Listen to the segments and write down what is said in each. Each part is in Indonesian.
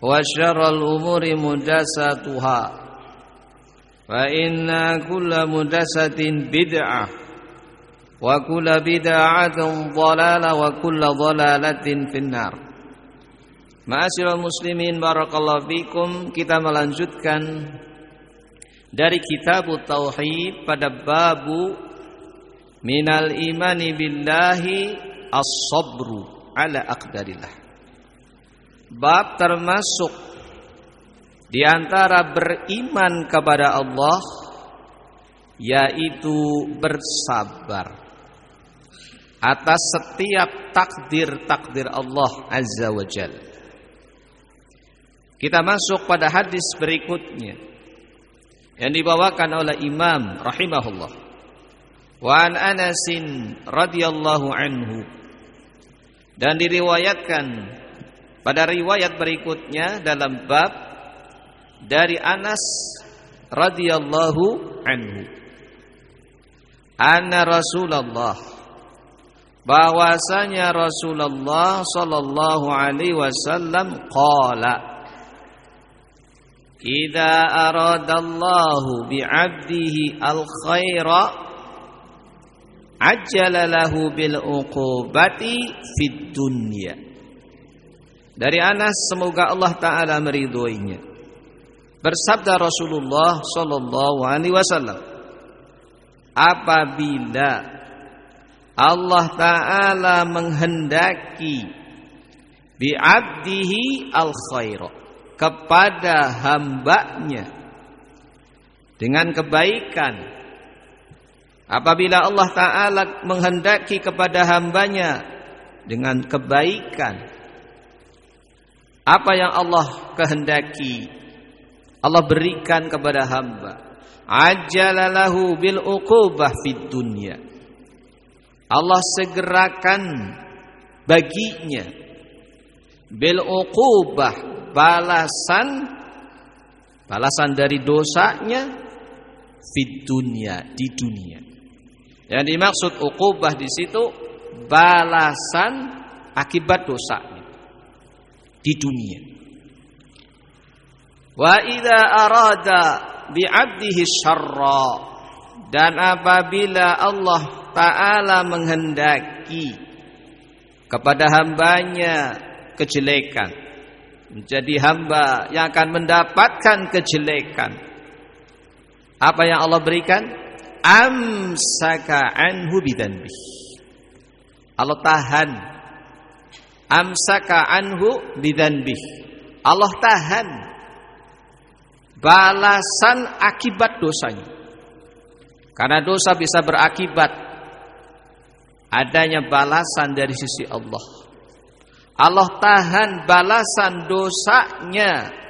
wa syarral umuri mudassatuha. Wa inna kulla mudassatin bid'ah. Wa kulla bid'atin dhalalah wa kulla dhalalatin finnar. Ma'asyiral muslimin barakallahu fikum kita melanjutkan dari kitab tauhid pada babu minal imani billahi as-sabru ala aqdarillah bab termasuk di antara beriman kepada Allah yaitu bersabar atas setiap takdir-takdir Allah Azza wa Jalla kita masuk pada hadis berikutnya yang dibawakan oleh Imam rahimahullah. Wa an Anasin radhiyallahu anhu. Dan diriwayatkan pada riwayat berikutnya dalam bab dari Anas radhiyallahu anhu. Anna Rasulullah bahwasanya Rasulullah sallallahu alaihi wasallam qala Idza aradallahu bi'abdihi al-khaira ajjala lahu bil uqubati fid dunya dari Anas semoga Allah taala meridhoinya. Bersabda Rasulullah sallallahu alaihi wasallam, apabila Allah taala menghendaki bi abdihi al khaira kepada hambanya dengan kebaikan apabila Allah Ta'ala menghendaki kepada hambanya dengan kebaikan apa yang Allah kehendaki? Allah berikan kepada hamba. Ajalalahu bil uqubah fid dunya. Allah segerakan baginya bil uqubah balasan balasan dari dosanya fid dunia di dunia. Yang dimaksud uqubah di situ balasan akibat dosanya di dunia. Wa idza arada bi 'abdihi syarra. Dan apabila Allah taala menghendaki kepada hambanya kejelekan menjadi hamba yang akan mendapatkan kejelekan apa yang Allah berikan? Amsaka anhu bidanbi Allah tahan amsaka anhu bidanbi Allah tahan balasan akibat dosanya. Karena dosa bisa berakibat adanya balasan dari sisi Allah. Allah tahan balasan dosanya.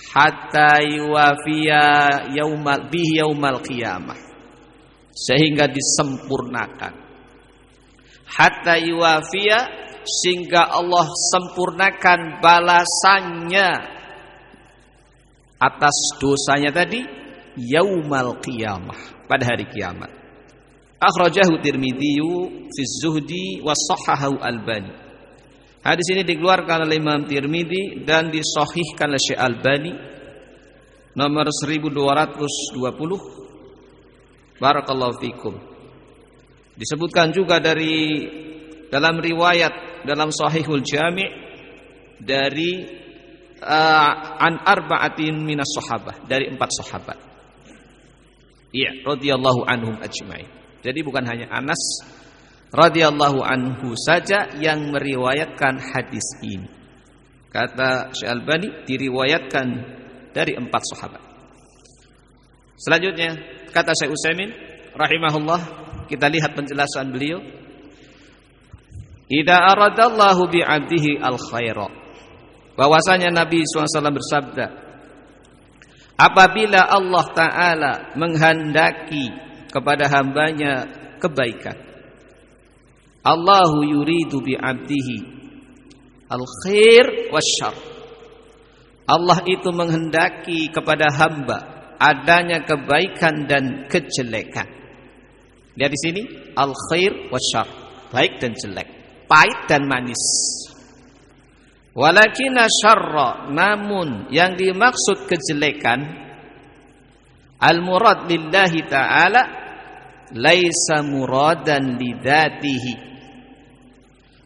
Hatta yuwafiya yaumal bihi yaumal qiyamah. Sehingga disempurnakan. Hatta yuwafiya sehingga Allah sempurnakan balasannya atas dosanya tadi yaumal qiyamah pada hari kiamat. Akhrajahu Tirmidzi fi Zuhdi wa sahahahu Albani. Hadis ini dikeluarkan oleh Imam Tirmidzi dan disahihkan oleh Syekh Albani nomor 1220. Barakallahu fikum. Disebutkan juga dari dalam riwayat dalam Sahihul Jami' dari uh, an arba'atin minas sahabah dari empat sahabat. Iya, radhiyallahu anhum ajma'in. Jadi bukan hanya Anas radhiyallahu anhu saja yang meriwayatkan hadis ini. Kata Syekh Albani diriwayatkan dari empat sahabat. Selanjutnya kata Syekh Utsaimin rahimahullah kita lihat penjelasan beliau. Idza aradallahu bi'abdihi al-khaira. Bahwasanya Nabi SAW bersabda, apabila Allah taala menghendaki kepada hambanya kebaikan. Allahu yuridu bi abdihi al khair wasyar. Allah itu menghendaki kepada hamba adanya kebaikan dan kejelekan. Lihat di sini al khair wasyar, baik dan jelek, pahit dan manis. Walakina syarra namun yang dimaksud kejelekan al murad lillahi taala laisa muradan lidatihi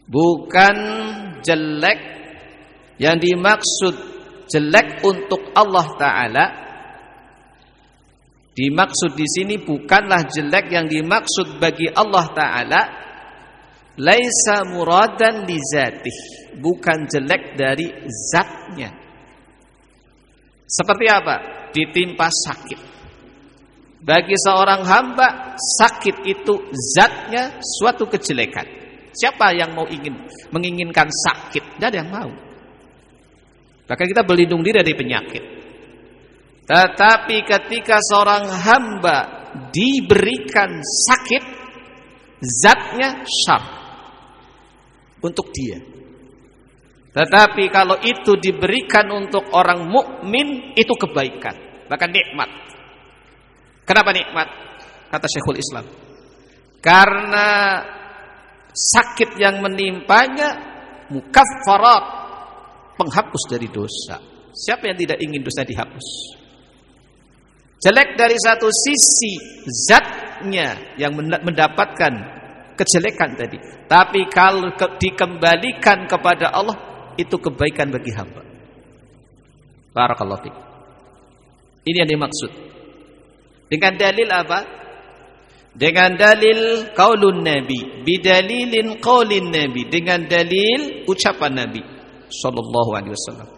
bukan jelek yang dimaksud jelek untuk Allah taala dimaksud di sini bukanlah jelek yang dimaksud bagi Allah taala laisa muradan li zatih bukan jelek dari zatnya seperti apa ditimpa sakit bagi seorang hamba sakit itu zatnya suatu kejelekan. Siapa yang mau ingin menginginkan sakit? Tidak ada yang mau. Bahkan kita berlindung diri dari penyakit. Tetapi ketika seorang hamba diberikan sakit, zatnya syar untuk dia. Tetapi kalau itu diberikan untuk orang mukmin itu kebaikan, bahkan nikmat. Kenapa nikmat? Kata Syekhul Islam. Karena sakit yang menimpanya mukaffarat, penghapus dari dosa. Siapa yang tidak ingin dosa dihapus? Jelek dari satu sisi zatnya yang mendapatkan kejelekan tadi. Tapi kalau dikembalikan kepada Allah itu kebaikan bagi hamba. Barakallahu. Ini yang dimaksud dengan dalil apa? Dengan dalil qaulun Nabi, bidalilin qaulin Nabi, dengan dalil ucapan Nabi sallallahu alaihi wasallam.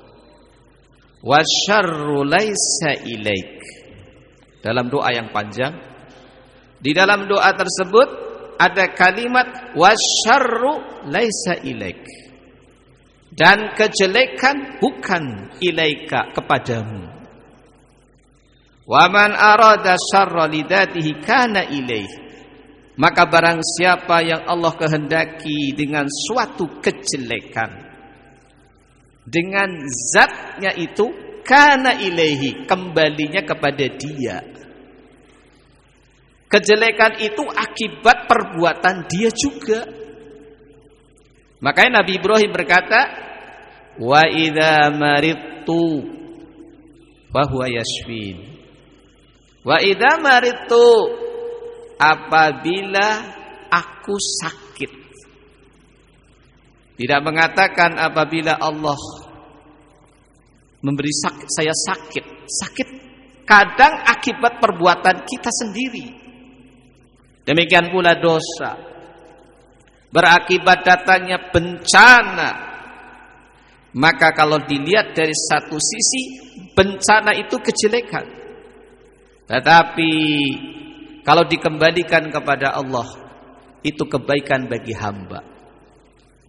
Wasyarru laisa ilaik. Dalam doa yang panjang, di dalam doa tersebut ada kalimat wasyarru laisa ilaik. Dan kejelekan bukan ilaika kepadamu. Waman arada syarra lidatihi kana ilaih. Maka barang siapa yang Allah kehendaki dengan suatu kejelekan dengan zatnya itu kana ilaihi kembalinya kepada dia. Kejelekan itu akibat perbuatan dia juga. Makanya Nabi Ibrahim berkata, "Wa idza maridtu fa huwa yashfin." Wa idza maritu apabila aku sakit. Tidak mengatakan apabila Allah memberi sakit, saya sakit. Sakit kadang akibat perbuatan kita sendiri. Demikian pula dosa. Berakibat datangnya bencana. Maka kalau dilihat dari satu sisi, bencana itu kejelekan. Tetapi kalau dikembalikan kepada Allah itu kebaikan bagi hamba.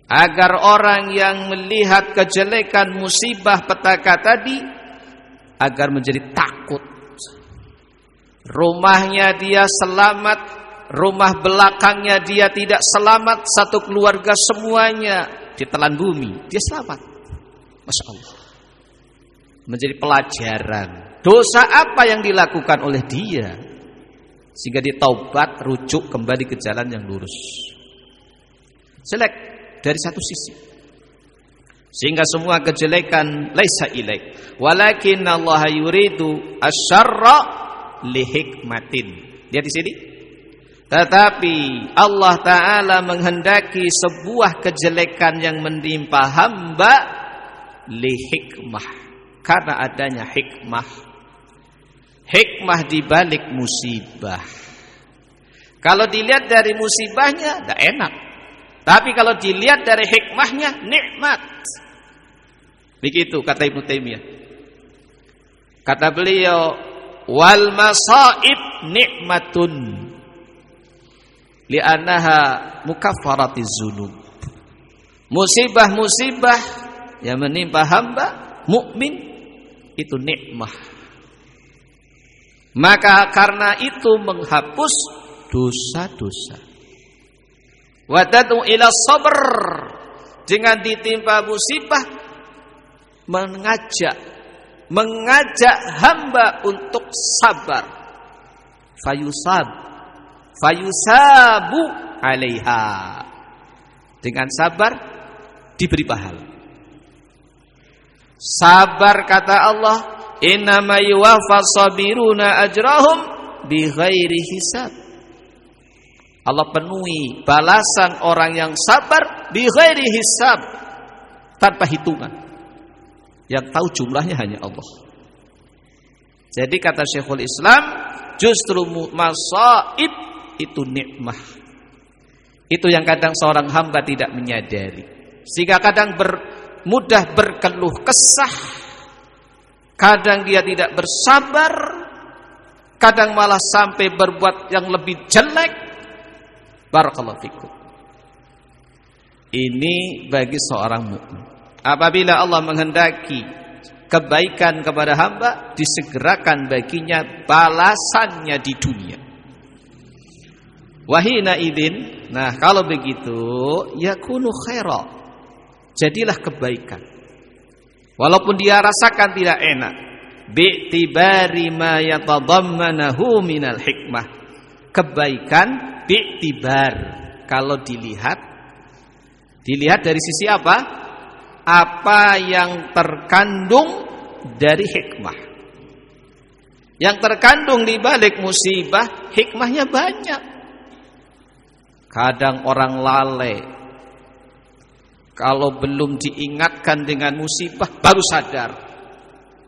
Agar orang yang melihat kejelekan musibah petaka tadi agar menjadi takut. Rumahnya dia selamat, rumah belakangnya dia tidak selamat, satu keluarga semuanya ditelan bumi, dia selamat. Masya Allah. Menjadi pelajaran Dosa apa yang dilakukan oleh dia sehingga dia taubat, rujuk kembali ke jalan yang lurus. Selek dari satu sisi. Sehingga semua kejelekan laisa ilaik. Walakin Allah yuridu asyarra lihikmatin. Lihat di sini. Tetapi Allah Ta'ala menghendaki sebuah kejelekan yang menimpa hamba lihikmah. Karena adanya hikmah. Hikmah di balik musibah. Kalau dilihat dari musibahnya, tidak enak. Tapi kalau dilihat dari hikmahnya, nikmat. Begitu kata Ibnu Taimiyah. Kata beliau, wal masaib nikmatun li'annaha mukaffaratiz zunub. Musibah-musibah yang menimpa hamba mukmin itu nikmah. Maka karena itu menghapus dosa-dosa. Wadatu ila sabr dengan ditimpa musibah mengajak mengajak hamba untuk sabar. Fayusab fayusabu alaiha. Dengan sabar diberi pahala. Sabar kata Allah, "Innama yuwaffas sabiruna ajrahum bighairi hisab." Allah penuhi balasan orang yang sabar bi ghairi hisab tanpa hitungan. Yang tahu jumlahnya hanya Allah. Jadi kata Syekhul Islam, justru masaib itu nikmah. Itu yang kadang seorang hamba tidak menyadari. Sehingga kadang ber, mudah berkeluh kesah. Kadang dia tidak bersabar. Kadang malah sampai berbuat yang lebih jelek Barakallahu fikum. Ini bagi seorang mukmin. Apabila Allah menghendaki kebaikan kepada hamba, disegerakan baginya balasannya di dunia. Wahina idin, nah kalau begitu yakunu khaira. Jadilah kebaikan. Walaupun dia rasakan tidak enak. Bi'tibari ma yatadammanahu minal hikmah. Kebaikan bi'tibar kalau dilihat dilihat dari sisi apa? Apa yang terkandung dari hikmah. Yang terkandung di balik musibah, hikmahnya banyak. Kadang orang lalai. Kalau belum diingatkan dengan musibah baru sadar.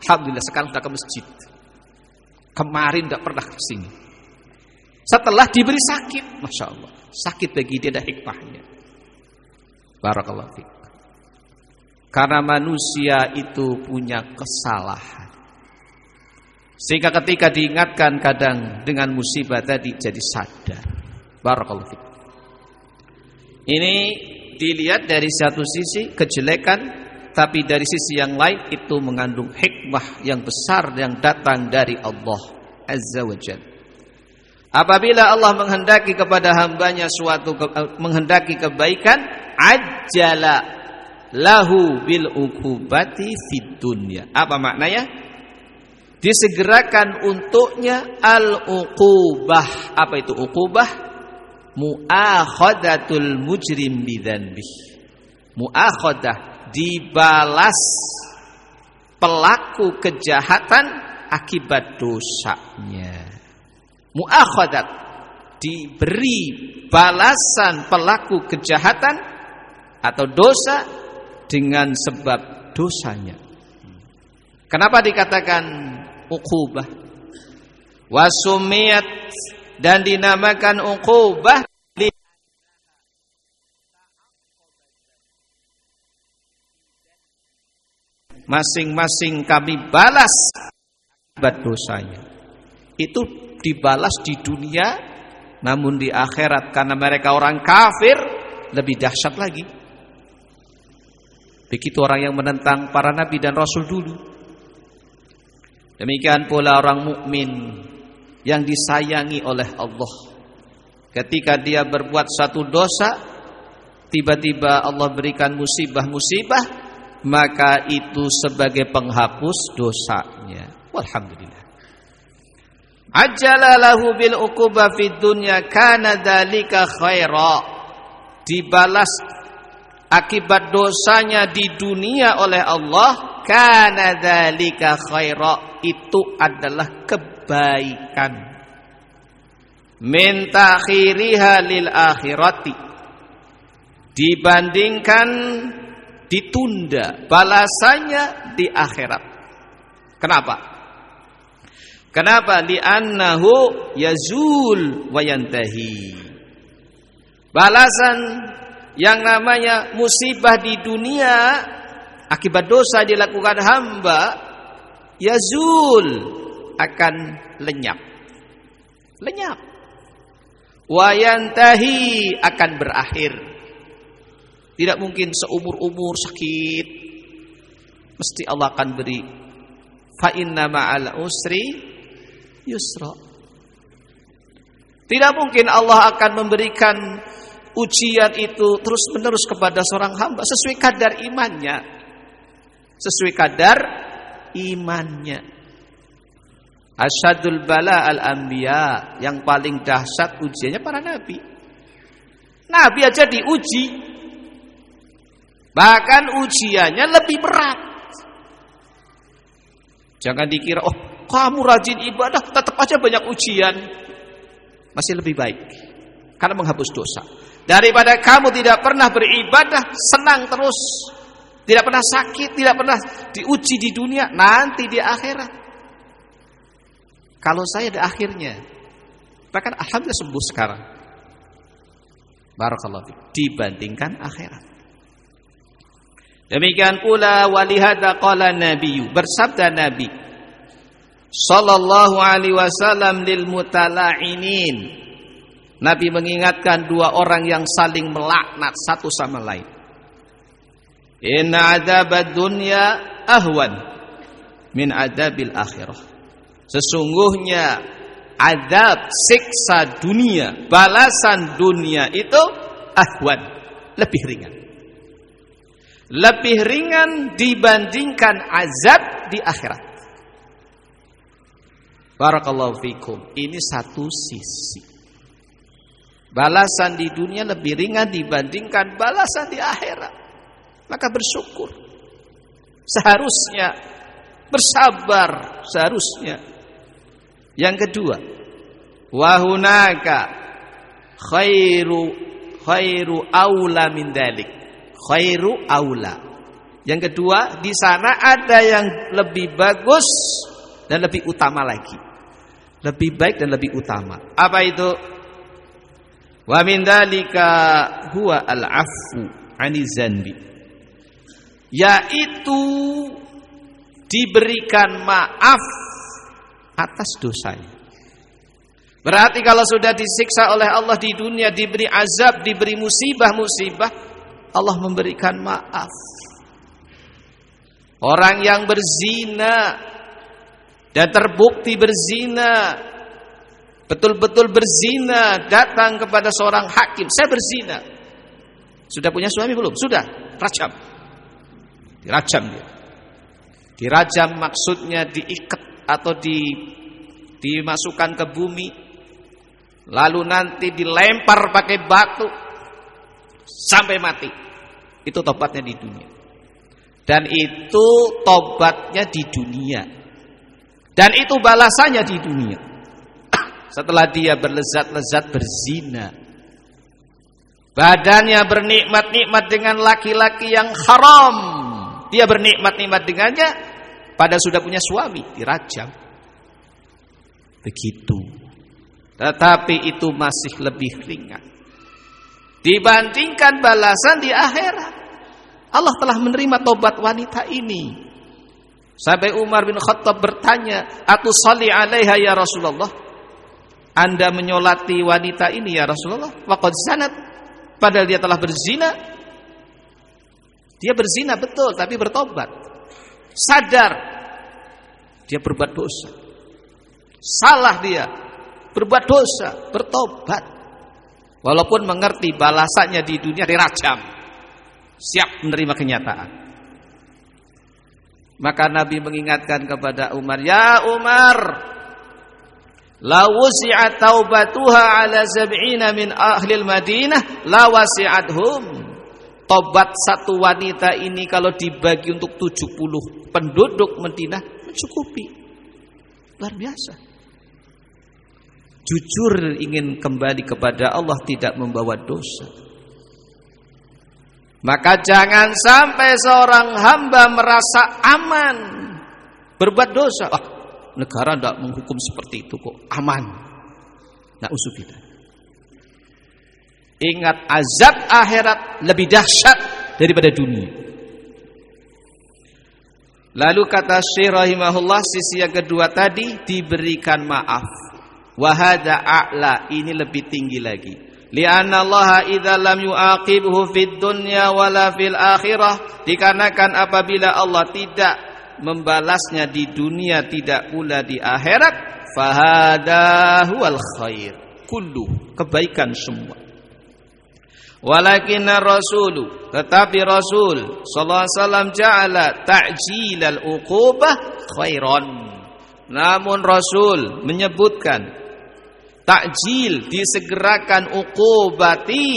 Alhamdulillah sekarang sudah ke masjid. Kemarin tidak pernah ke sini. Setelah diberi sakit, masya Allah, sakit bagi dia ada hikmahnya. Barakallahu. Karena manusia itu punya kesalahan. Sehingga ketika diingatkan kadang dengan musibah tadi jadi sadar. Barakallahu fiqh. Ini dilihat dari satu sisi kejelekan tapi dari sisi yang lain itu mengandung hikmah yang besar yang datang dari Allah Azza wa Jalla. Apabila Allah menghendaki kepada hambanya suatu ke, eh, menghendaki kebaikan, ajala lahu bil ukubati fid dunya. Apa maknanya? Disegerakan untuknya al uqubah. Apa itu uqubah? Muakhadatul mujrim bidzanbih. Muakhadah dibalas pelaku kejahatan akibat dosanya muakhadat diberi balasan pelaku kejahatan atau dosa dengan sebab dosanya. Kenapa dikatakan ukubah? Wasumiyat dan dinamakan ukubah masing-masing kami balas akibat dosanya. Itu dibalas di dunia namun di akhirat karena mereka orang kafir lebih dahsyat lagi. Begitu orang yang menentang para nabi dan rasul dulu. Demikian pula orang mukmin yang disayangi oleh Allah. Ketika dia berbuat satu dosa, tiba-tiba Allah berikan musibah-musibah, maka itu sebagai penghapus dosanya. Alhamdulillah. Ajjala lahu bil uquba fid dunya kana dzalika khaira. Dibalas akibat dosanya di dunia oleh Allah kana dzalika khaira. Itu adalah kebaikan. Min takhiriha lil akhirati. Dibandingkan ditunda balasannya di akhirat. Kenapa? Kenapa? Li'annahu yazul wa yantahi. Balasan yang namanya musibah di dunia akibat dosa dilakukan hamba yazul akan lenyap. Lenyap. Wa yantahi akan berakhir. Tidak mungkin seumur-umur sakit. Mesti Allah akan beri fa inna ma'al usri yusra. Tidak mungkin Allah akan memberikan ujian itu terus-menerus kepada seorang hamba sesuai kadar imannya. Sesuai kadar imannya. Asyadul bala al-anbiya yang paling dahsyat ujiannya para nabi. Nabi aja diuji. Bahkan ujiannya lebih berat. Jangan dikira oh kamu rajin ibadah, tetap aja banyak ujian. Masih lebih baik. Karena menghapus dosa. Daripada kamu tidak pernah beribadah, senang terus. Tidak pernah sakit, tidak pernah diuji di dunia, nanti di akhirat. Kalau saya di akhirnya, bahkan alhamdulillah sembuh sekarang. Barakallahu. Dibandingkan akhirat. Demikian pula walihada qala nabiyyu bersabda nabi sallallahu alaihi wasallam lil mutala'inin. Nabi mengingatkan dua orang yang saling melaknat satu sama lain. Inna adzabad dunya ahwan min adabil akhirah. Sesungguhnya adab siksa dunia, balasan dunia itu ahwan, lebih ringan. Lebih ringan dibandingkan azab di akhirat. Barakallahu fikum. Ini satu sisi. Balasan di dunia lebih ringan dibandingkan balasan di akhirat. Maka bersyukur. Seharusnya bersabar seharusnya. Yang kedua, wahunaka khairu khairu aula min dalik. Khairu aula. Yang kedua, di sana ada yang lebih bagus dan lebih utama lagi lebih baik dan lebih utama. Apa itu? Wa min dzalika huwa al-'afwu 'ani zanbi. Yaitu diberikan maaf atas dosanya. Berarti kalau sudah disiksa oleh Allah di dunia, diberi azab, diberi musibah-musibah, Allah memberikan maaf. Orang yang berzina dan terbukti berzina betul-betul berzina datang kepada seorang hakim. Saya berzina. Sudah punya suami belum? Sudah. Rajam. Dirajam dia. Dirajam maksudnya diikat atau di dimasukkan ke bumi lalu nanti dilempar pakai batu sampai mati itu tobatnya di dunia dan itu tobatnya di dunia dan itu balasannya di dunia. Setelah dia berlezat-lezat berzina. Badannya bernikmat-nikmat dengan laki-laki yang haram. Dia bernikmat-nikmat dengannya. Pada sudah punya suami, dirajam. Begitu. Tetapi itu masih lebih ringan. Dibandingkan balasan di akhirat. Allah telah menerima tobat wanita ini. Sampai Umar bin Khattab bertanya, "Atu salli alaiha ya Rasulullah?" Anda menyolati wanita ini ya Rasulullah? Waqad zanat. Padahal dia telah berzina. Dia berzina betul, tapi bertobat. Sadar dia berbuat dosa. Salah dia, berbuat dosa, bertobat. Walaupun mengerti balasannya di dunia dirajam. Siap menerima kenyataan. Maka Nabi mengingatkan kepada Umar, "Ya Umar, la wusi'at taubatuha ala sab'ina min ahli Madinah, la wasi'athum." Tobat satu wanita ini kalau dibagi untuk 70 penduduk Madinah mencukupi. Luar biasa. Jujur ingin kembali kepada Allah tidak membawa dosa. Maka jangan sampai seorang hamba merasa aman berbuat dosa. Ah, negara tidak menghukum seperti itu kok, aman. Nah, usubillah. Ingat azab akhirat lebih dahsyat daripada dunia. Lalu kata Syekh rahimahullah sisi yang kedua tadi diberikan maaf. Wahada a'la ini lebih tinggi lagi. Lianna Allah idza lam yu'aqibhu fid dunya wala fil akhirah dikarenakan apabila Allah tidak membalasnya di dunia tidak pula di akhirat fahada huwal khair kullu kebaikan semua Walakinna rasulu tetapi Rasul sallallahu alaihi wasallam ja'ala ta'jilal uqubah khairan. Namun Rasul menyebutkan takjil disegerakan uqubati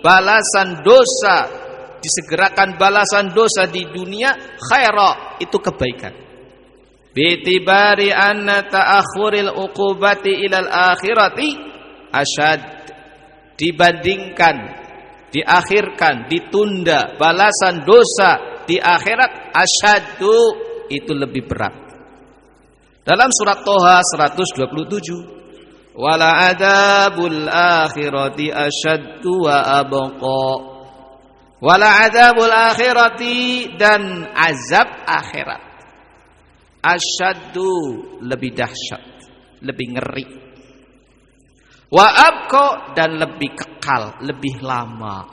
balasan dosa disegerakan balasan dosa di dunia khaira itu kebaikan. Bitibari anna ta'akhuril uqubati ilal akhirati asyad dibandingkan diakhirkan, ditunda, balasan dosa di akhirat asyadu itu lebih berat. Dalam surat Toha 127 wala adabul akhirati asyaddu wa abqa. Wala adabul akhirati dan azab akhirat. Asyaddu lebih dahsyat lebih ngeri Wa abqa dan lebih kekal, lebih lama.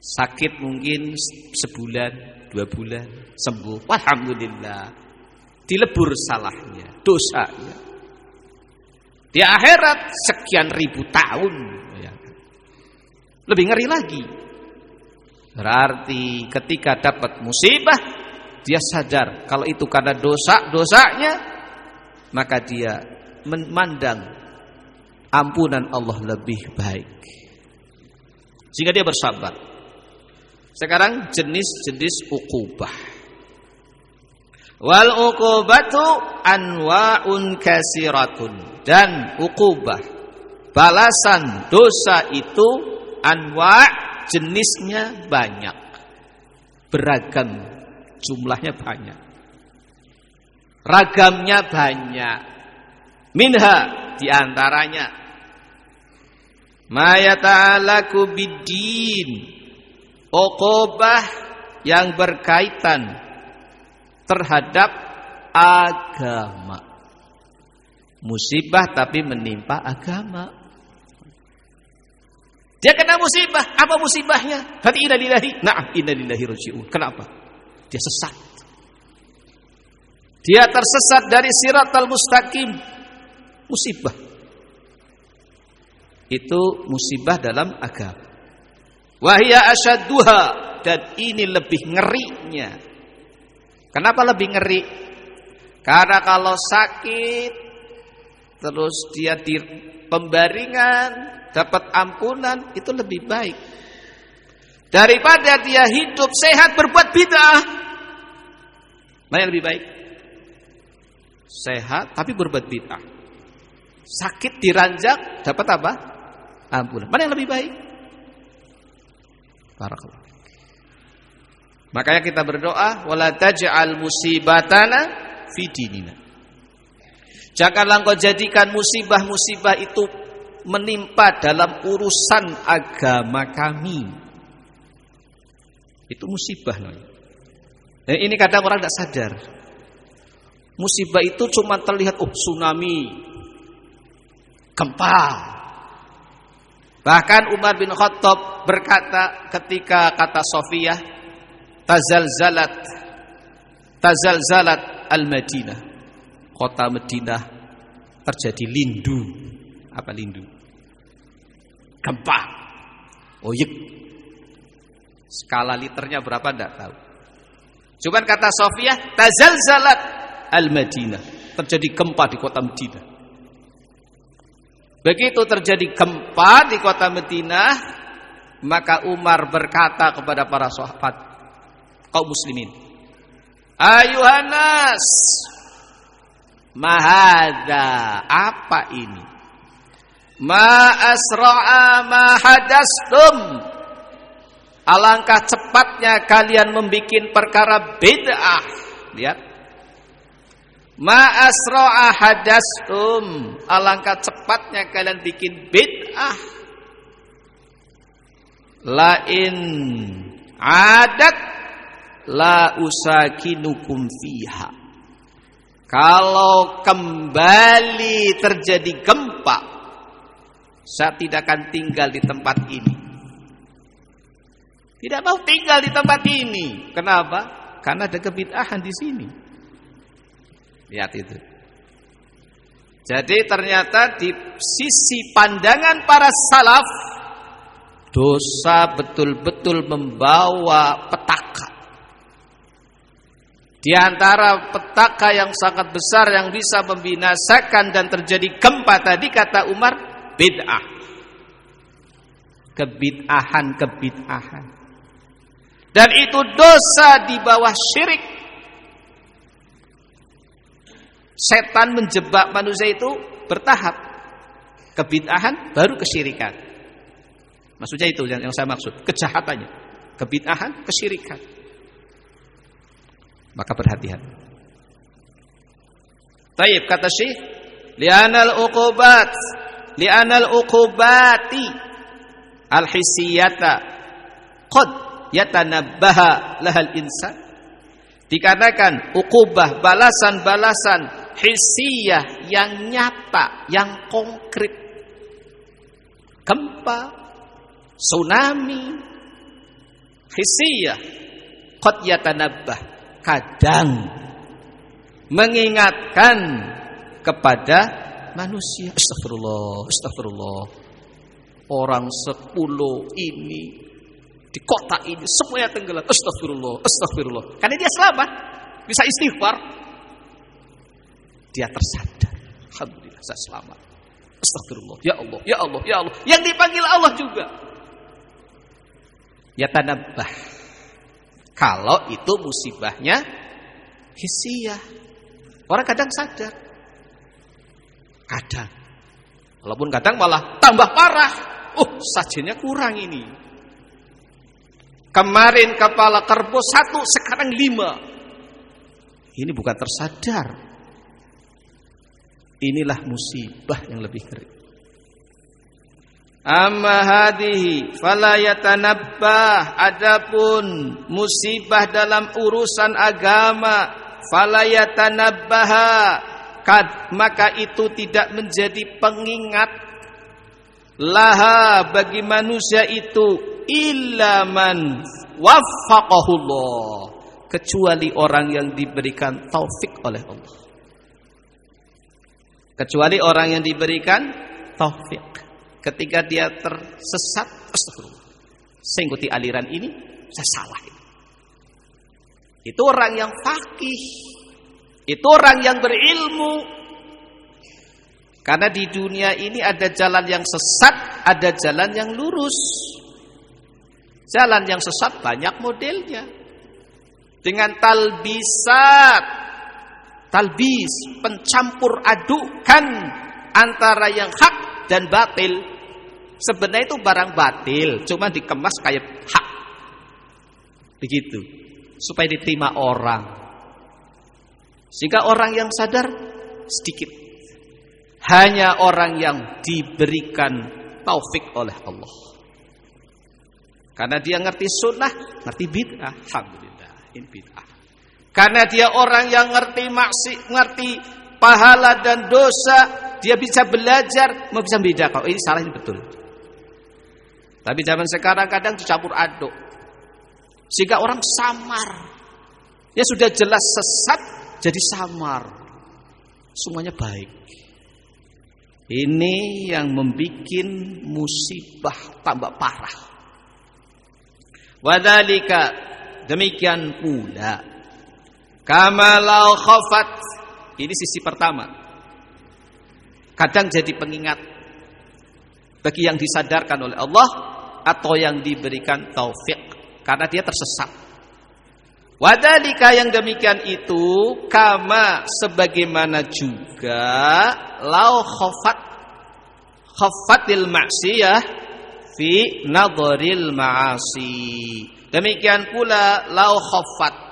Sakit mungkin sebulan, dua bulan, sembuh. Alhamdulillah. Dilebur salahnya, dosanya. Di akhirat sekian ribu tahun. Ya. Lebih ngeri lagi. Berarti ketika dapat musibah, dia sadar kalau itu karena dosa-dosanya, maka dia memandang ampunan Allah lebih baik. Sehingga dia bersabar. Sekarang jenis-jenis ukubah. Wal ukubatu anwa'un kasiratun. Dan ukubah. Balasan dosa itu anwa' jenisnya banyak. Beragam. Jumlahnya banyak. Ragamnya banyak. Minha di antaranya ma yata'alaku biddin. Uqubah yang berkaitan terhadap agama. Musibah tapi menimpa agama. Dia kena musibah. Apa musibahnya? Hati innalillahi na'am innalillahi raji'un. Kenapa? Dia sesat. Dia tersesat dari siratal mustaqim. Musibah itu musibah dalam agama. Wahia asyadduha dan ini lebih ngerinya. Kenapa lebih ngeri? Karena kalau sakit terus dia di pembaringan dapat ampunan itu lebih baik daripada dia hidup sehat berbuat bid'ah. Mana lebih baik? Sehat tapi berbuat bid'ah. Sakit diranjak dapat apa? Ampunan. Mana yang lebih baik? Barakallahu. Makanya kita berdoa wala taj'al musibatana fi dinina. Janganlah engkau jadikan musibah-musibah itu menimpa dalam urusan agama kami. Itu musibah loh. Dan ini kadang orang tidak sadar. Musibah itu cuma terlihat oh tsunami, gempa, Bahkan Umar bin Khattab berkata ketika kata Sofiyah tazalzalat tazalzalat al-Madinah. Kota Madinah terjadi lindu. Apa lindu? Gempa. Oyek. Skala liternya berapa enggak tahu. Cuman kata Sofiyah, tazalzalat al-Madinah. Terjadi gempa di kota Madinah. Begitu terjadi gempa di kota Madinah, maka Umar berkata kepada para sahabat kaum muslimin, "Ayuhanas, mahada apa ini? Ma asra'a ma hadastum." Alangkah cepatnya kalian membuat perkara bid'ah. Lihat. Ma hadastum. Alangkah cepatnya kalian bikin bid'ah. Lain adat la usakinukum fiha. Kalau kembali terjadi gempa, saya tidak akan tinggal di tempat ini. Tidak mau tinggal di tempat ini. Kenapa? Karena ada kebid'ahan di sini. Lihat itu. Jadi ternyata di sisi pandangan para salaf dosa betul-betul membawa petaka. Di antara petaka yang sangat besar yang bisa membinasakan dan terjadi gempa tadi kata Umar bid'ah. Kebid'ahan, kebid'ahan. Dan itu dosa di bawah syirik. Setan menjebak manusia itu bertahap. Kebid'ahan baru kesyirikan. Maksudnya itu yang, saya maksud, kejahatannya. Kebid'ahan, kesyirikan. Maka berhati-hati. Kata Syekh, li'anal uqubat, li'anal uqubati al-hisiyata qad yatanabbaha lahal insan. Dikarenakan ukubah balasan-balasan hisiyah yang nyata, yang konkret. Gempa, tsunami, hisiyah qad yatanabbah kadang mengingatkan kepada manusia. Astagfirullah, astagfirullah. Orang sepuluh ini di kota ini semuanya tenggelam. Astagfirullah, astagfirullah. Karena dia selamat, bisa istighfar. Dia tersadar. Alhamdulillah saya selamat. Astagfirullah. Ya Allah, ya Allah, ya Allah. Yang dipanggil Allah juga. Ya tanabbah kalau itu musibahnya hisiyah. Orang kadang sadar. Kadang. Walaupun kadang malah tambah parah. Oh, sajinya kurang ini. Kemarin kepala kerbau satu, sekarang lima. Ini bukan tersadar. Inilah musibah yang lebih ngeri. Amma hadihi fala yatanabbah. Adapun musibah dalam urusan agama fala yatanabbaha. Kad maka itu tidak menjadi pengingat laha bagi manusia itu illa man waffaqahullah. Kecuali orang yang diberikan taufik oleh Allah kecuali orang yang diberikan taufik ketika dia tersesat astagfirullah. Saya aliran ini saya salah itu orang yang fakih itu orang yang berilmu. Karena di dunia ini ada jalan yang sesat ada jalan yang lurus. Jalan yang sesat banyak modelnya. Dengan talbisat talbis pencampur adukan antara yang hak dan batil. Sebenarnya itu barang batil cuma dikemas kayak hak. Begitu. Supaya diterima orang. Sehingga orang yang sadar sedikit. Hanya orang yang diberikan taufik oleh Allah. Karena dia ngerti sunnah ngerti bid'ah. Alhamdulillah ini bid'ah karena dia orang yang ngerti maksi ngerti pahala dan dosa dia bisa belajar, mau bisa beda kalau ini salah ini betul. Tapi zaman sekarang kadang dicampur aduk. Sehingga orang samar. Ya sudah jelas sesat jadi samar. Semuanya baik. Ini yang membuat musibah tambah parah. Wadalika demikian pula Kamalau khafat. Ini sisi pertama. Kadang jadi pengingat bagi yang disadarkan oleh Allah atau yang diberikan taufik karena dia tersesat. Wadalika yang demikian itu kama sebagaimana juga lau khafat khafatil maksiyah fi nadharil ma'asi. Demikian pula lau khafat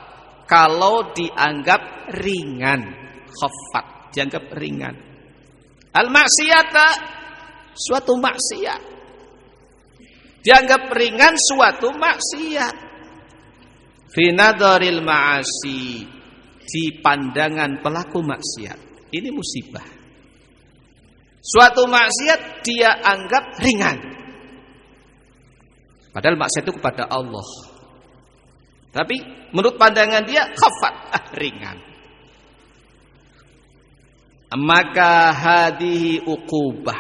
kalau dianggap ringan khafat dianggap ringan. Al maksiyata suatu maksiat. Dianggap ringan suatu maksiat Finadoril ma'asi di pandangan pelaku maksiat. Ini musibah. Suatu maksiat dia anggap ringan. Padahal maksiat itu kepada Allah. Tapi menurut pandangan dia khafat, ah, ringan. Maka hadihi ukubah.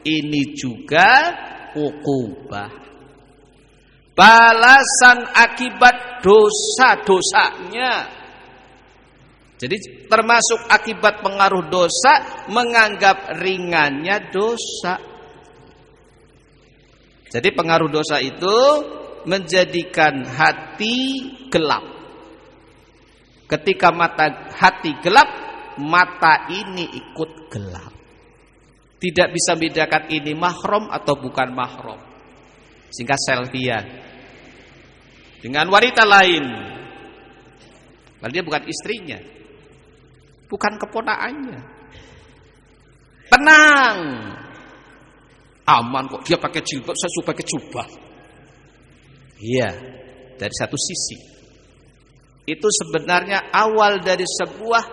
Ini juga ukubah balasan akibat dosa-dosanya. Jadi termasuk akibat pengaruh dosa menganggap ringannya dosa. Jadi pengaruh dosa itu menjadikan hati gelap. Ketika mata hati gelap, mata ini ikut gelap. Tidak bisa membedakan ini mahram atau bukan mahram. Sehingga selfie dengan wanita lain. Padahal dia bukan istrinya. Bukan keponaannya. Tenang. Aman kok dia pakai jilbab, saya suka pakai jubah. Iya, dari satu sisi. Itu sebenarnya awal dari sebuah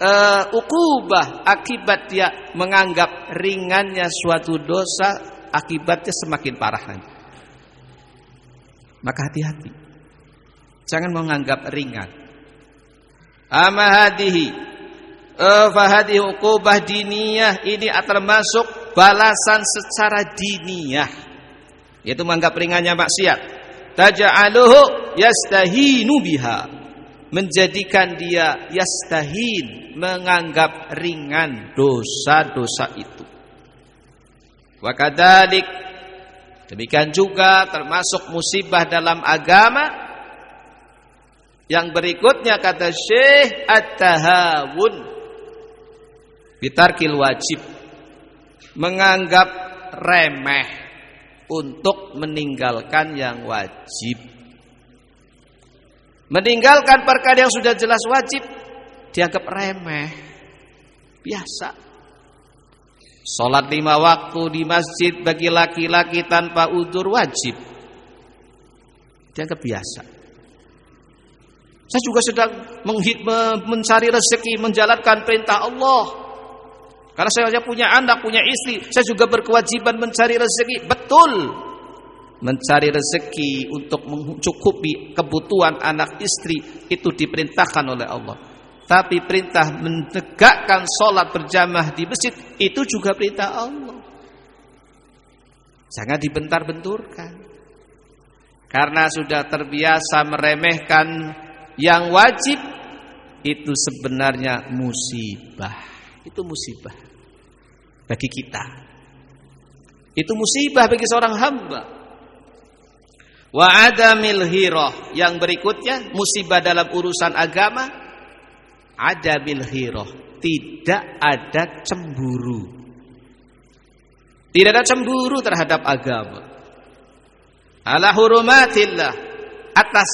uh, ukubah akibat dia menganggap ringannya suatu dosa akibatnya semakin parah nanti. Maka hati-hati. Jangan menganggap ringan. Ama hadihi eh, fahadihi uqubah diniyah ini termasuk balasan secara diniyah. Yaitu menganggap ringannya maksiat. Taja'aluhu yastahinu biha. Menjadikan dia yastahin, menganggap ringan dosa-dosa itu. Wa kadzalik Demikian juga termasuk musibah dalam agama yang berikutnya kata Syekh At-Tahawun bitarkil wajib menganggap remeh untuk meninggalkan yang wajib. Meninggalkan perkara yang sudah jelas wajib dianggap remeh. Biasa. Sholat lima waktu di masjid bagi laki-laki tanpa udur wajib. Dianggap biasa. Saya juga sedang mencari rezeki, menjalankan perintah Allah. Karena saya punya anak, punya istri, saya juga berkewajiban mencari rezeki. Betul. Mencari rezeki untuk mencukupi kebutuhan anak istri itu diperintahkan oleh Allah. Tapi perintah menegakkan sholat berjamaah di masjid itu juga perintah Allah. Jangan dibentar-benturkan. Karena sudah terbiasa meremehkan yang wajib itu sebenarnya musibah. Itu musibah bagi kita. Itu musibah bagi seorang hamba. Wa adamil hirah. Yang berikutnya musibah dalam urusan agama ada hiroh tidak ada cemburu tidak ada cemburu terhadap agama ala hurumatillah atas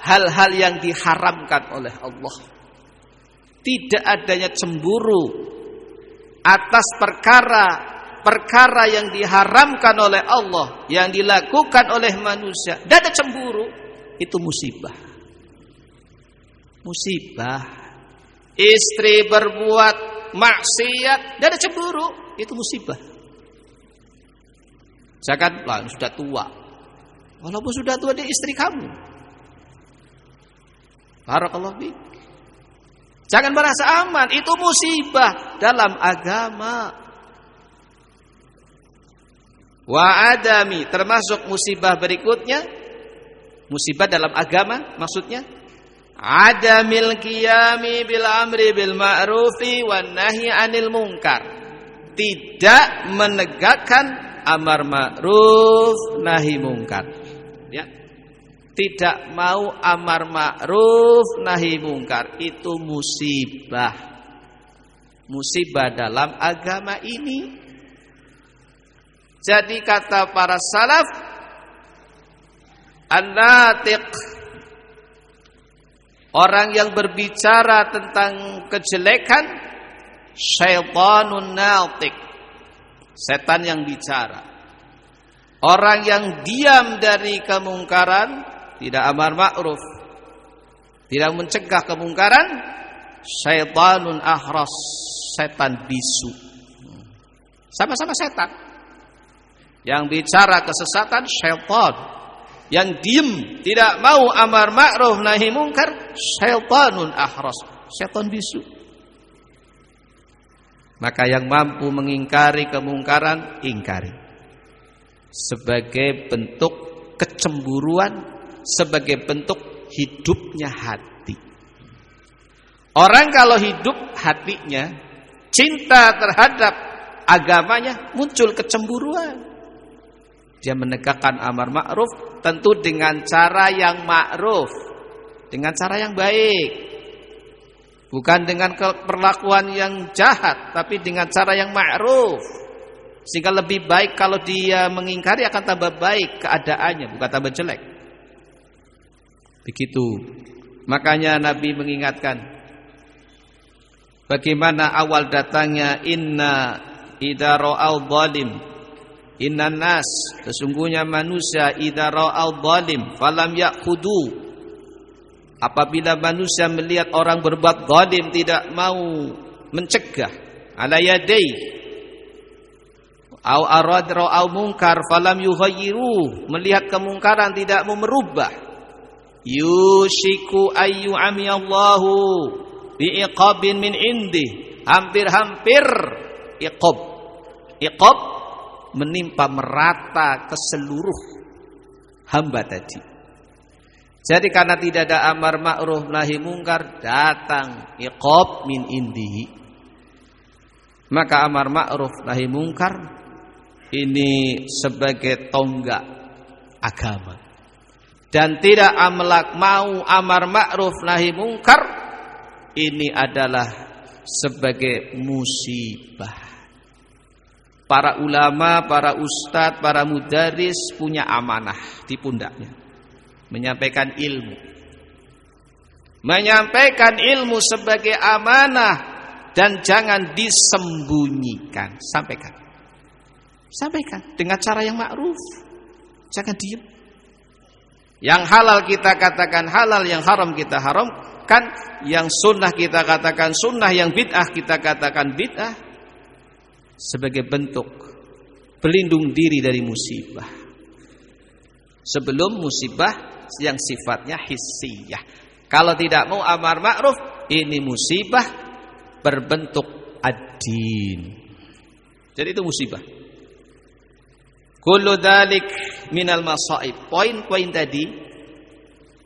hal-hal yang diharamkan oleh Allah tidak adanya cemburu atas perkara perkara yang diharamkan oleh Allah yang dilakukan oleh manusia tidak ada cemburu itu musibah musibah istri berbuat maksiat, tidak ada cemburu, itu musibah. Jangan lah sudah tua. Walaupun sudah tua dia istri kamu. Barakallahu fiik. Jangan merasa aman, itu musibah dalam agama. Wa adami termasuk musibah berikutnya musibah dalam agama maksudnya adamil qiyami bil amri bil ma'rufi wan nahi 'anil munkar. Tidak menegakkan amar ma'ruf nahi munkar. Ya. Tidak mau amar ma'ruf nahi munkar itu musibah. Musibah dalam agama ini. Jadi kata para salaf an-natiq Orang yang berbicara tentang kejelekan syaitanun natiq. Setan yang bicara. Orang yang diam dari kemungkaran tidak amar ma'ruf. Tidak mencegah kemungkaran syaitanun ahras. Setan bisu. Sama-sama setan. Yang bicara kesesatan syaitan yang diem tidak mau amar ma'ruf nahi mungkar syaitanun ahras syaitan bisu maka yang mampu mengingkari kemungkaran ingkari sebagai bentuk kecemburuan sebagai bentuk hidupnya hati orang kalau hidup hatinya cinta terhadap agamanya muncul kecemburuan dia menegakkan amar ma'ruf tentu dengan cara yang ma'ruf, dengan cara yang baik. Bukan dengan perlakuan yang jahat, tapi dengan cara yang ma'ruf. Sehingga lebih baik kalau dia mengingkari akan tambah baik keadaannya, bukan tambah jelek. Begitu. Makanya Nabi mengingatkan bagaimana awal datangnya inna idza ra'al zalim Innan nas. Sesungguhnya manusia idza ra'al zalim falam ya'khudhu. Apabila manusia melihat orang berbuat zalim tidak mau mencegah. Ala yadai au arad ra'au munkar falam yughayyiru melihat kemungkaran tidak mau merubah yushiku ayyu amiyallahu biiqabin min indi hampir-hampir iqab iqab menimpa merata ke seluruh hamba tadi. Jadi karena tidak ada amar ma'ruf nahi mungkar datang iqab min indihi. Maka amar ma'ruf nahi mungkar ini sebagai tonggak agama. Dan tidak amalak mau amar ma'ruf nahi mungkar ini adalah sebagai musibah. Para ulama, para ustadz, para mudaris punya amanah di pundaknya. Menyampaikan ilmu. Menyampaikan ilmu sebagai amanah dan jangan disembunyikan. Sampaikan. Sampaikan dengan cara yang ma'ruf. Jangan diam. Yang halal kita katakan halal, yang haram kita haramkan, yang sunnah kita katakan sunnah, yang bid'ah kita katakan bid'ah sebagai bentuk pelindung diri dari musibah. Sebelum musibah yang sifatnya hissiyah. Kalau tidak mau amar ma'ruf, ini musibah berbentuk ad-din. Jadi itu musibah. Kullu dalik minal masaib. Poin-poin tadi,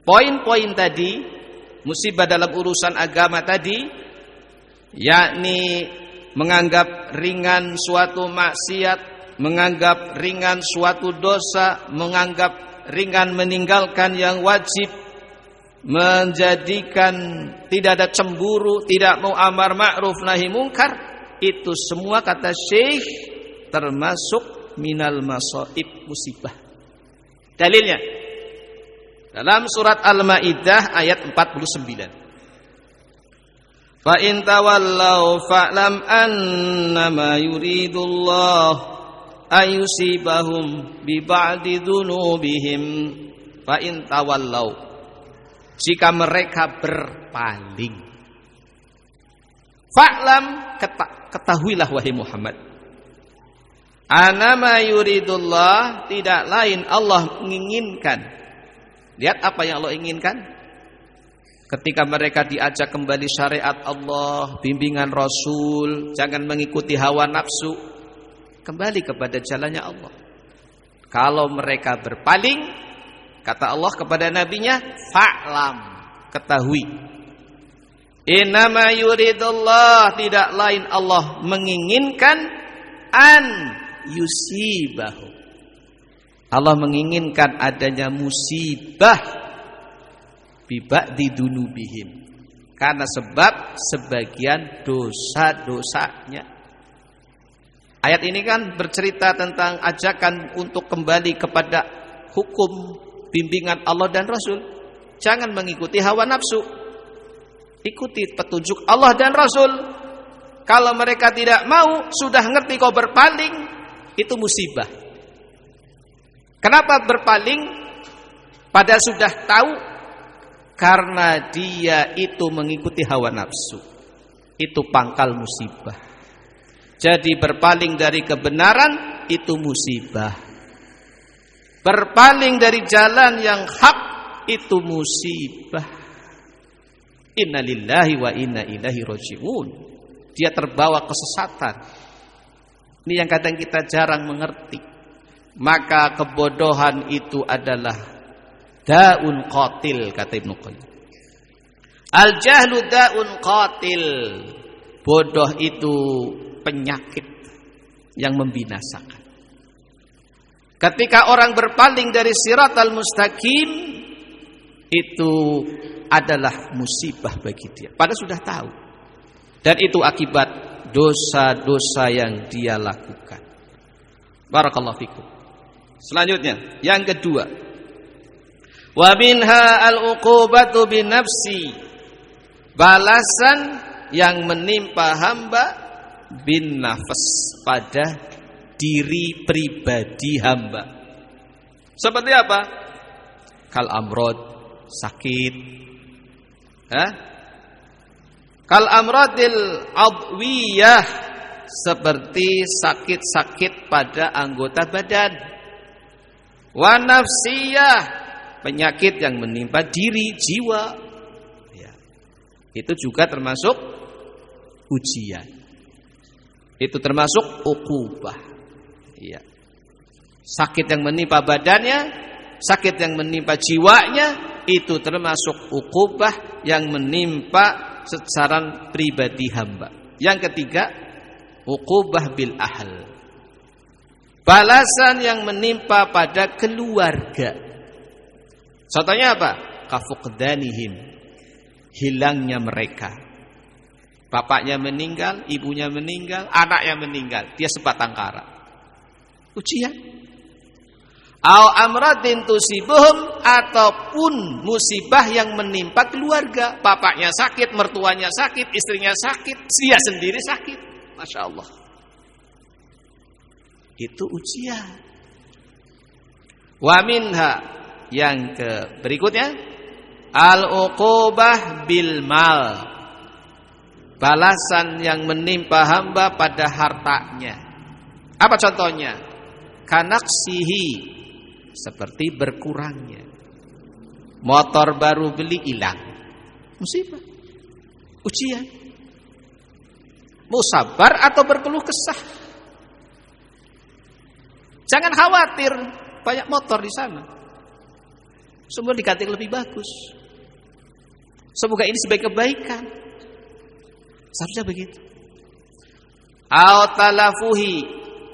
poin-poin tadi, musibah dalam urusan agama tadi, yakni menganggap ringan suatu maksiat, menganggap ringan suatu dosa, menganggap ringan meninggalkan yang wajib, menjadikan tidak ada cemburu, tidak mau amar ma'ruf nahi mungkar, itu semua kata Syekh termasuk minal masaib musibah. Dalilnya dalam surat Al-Maidah ayat 49. Fa in tawallaw fa'lam annama yuridullah ayusibahum bi ba'di dzunubihim fa in tawallaw jika mereka berpaling fa'lam ketahuilah wahai Muhammad anama yuridullah tidak lain Allah menginginkan. Lihat apa yang Allah inginkan. Ketika mereka diajak kembali syariat Allah, bimbingan Rasul, jangan mengikuti hawa nafsu, kembali kepada jalannya Allah. Kalau mereka berpaling, kata Allah kepada nabinya, fa'lam, ketahui. Innama yuridullah tidak lain Allah menginginkan an yusibahu. Allah menginginkan adanya musibah bibak di dunubihim. Karena sebab sebagian dosa-dosanya. Ayat ini kan bercerita tentang ajakan untuk kembali kepada hukum bimbingan Allah dan Rasul. Jangan mengikuti hawa nafsu. Ikuti petunjuk Allah dan Rasul. Kalau mereka tidak mau, sudah ngerti kau berpaling, itu musibah. Kenapa berpaling? Pada sudah tahu karena dia itu mengikuti hawa nafsu. Itu pangkal musibah. Jadi berpaling dari kebenaran itu musibah. Berpaling dari jalan yang hak itu musibah. Innalillahi wa inna ilahi roji'un. Dia terbawa kesesatan. Ini yang kadang kita jarang mengerti. Maka kebodohan itu adalah daun qatil kata Ibnu Qayyim. Al jahlu daun qatil. Bodoh itu penyakit yang membinasakan. Ketika orang berpaling dari siratal mustaqim itu adalah musibah bagi dia. Padahal sudah tahu. Dan itu akibat dosa-dosa yang dia lakukan. Barakallahu fikum. Selanjutnya, yang kedua. Wa minha al-uqubatu bin nafsi. Balasan yang menimpa hamba bin nafs pada diri pribadi hamba. Seperti apa? Kal amrod, sakit, Hah? Kal amradil adwiyah seperti sakit-sakit pada anggota badan. Wa nafsiyah penyakit yang menimpa diri jiwa. Ya. Itu juga termasuk ujian. Itu termasuk ukubah. Ya. Sakit yang menimpa badannya, sakit yang menimpa jiwanya itu termasuk ukubah yang menimpa secara pribadi hamba. Yang ketiga, ukubah bil ahl. Balasan yang menimpa pada keluarga. Contohnya apa? Kafuqdanihim. Hilangnya mereka. Bapaknya meninggal, ibunya meninggal, anaknya meninggal. Dia sebatang kara. Ujian. Au amradin tusibuhum ataupun musibah yang menimpa keluarga. Bapaknya sakit, mertuanya sakit, istrinya sakit, dia sendiri sakit. Masya Allah. Itu ujian. Wa minha yang ke berikutnya al-uqubah bil mal. Balasan yang menimpa hamba pada hartanya. Apa contohnya? Kanaksihi seperti berkurangnya. Motor baru beli hilang. Musibah. Ujian. Mau sabar atau berkeluh kesah? Jangan khawatir, banyak motor di sana. Semua diganti lebih bagus. Semoga ini sebagai kebaikan. Seharusnya begitu. Au talafuhi,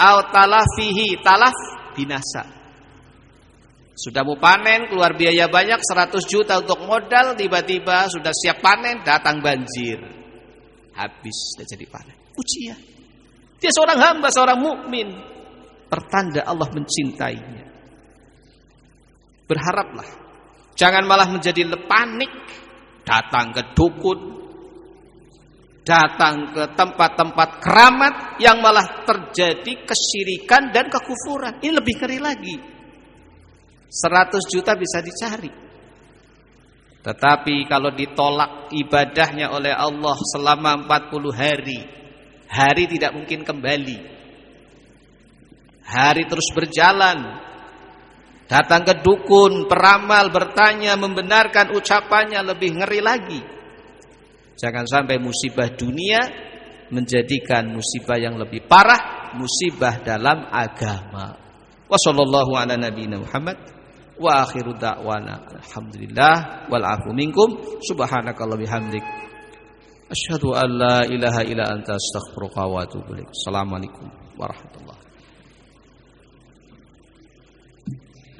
au talafihi, talaf binasa. Sudah mau panen, keluar biaya banyak 100 juta untuk modal, tiba-tiba sudah siap panen, datang banjir. Habis sudah jadi panen. Ujian. Dia seorang hamba, seorang mukmin. Pertanda Allah mencintainya. Berharaplah. Jangan malah menjadi panik. Datang ke dukun. Datang ke tempat-tempat keramat yang malah terjadi kesyirikan dan kekufuran. Ini lebih ngeri lagi. 100 juta bisa dicari. Tetapi kalau ditolak ibadahnya oleh Allah selama 40 hari, hari tidak mungkin kembali. Hari terus berjalan. Datang ke dukun, peramal, bertanya, membenarkan ucapannya lebih ngeri lagi. Jangan sampai musibah dunia menjadikan musibah yang lebih parah, musibah dalam agama. Ala nabiyina Muhammad Wa akhiru da'wana alhamdulillah wal afu minkum subhanakallah bihamdik. Asyhadu an la ilaha illa anta astaghfiruka wa atubu ilaik. Assalamualaikum warahmatullahi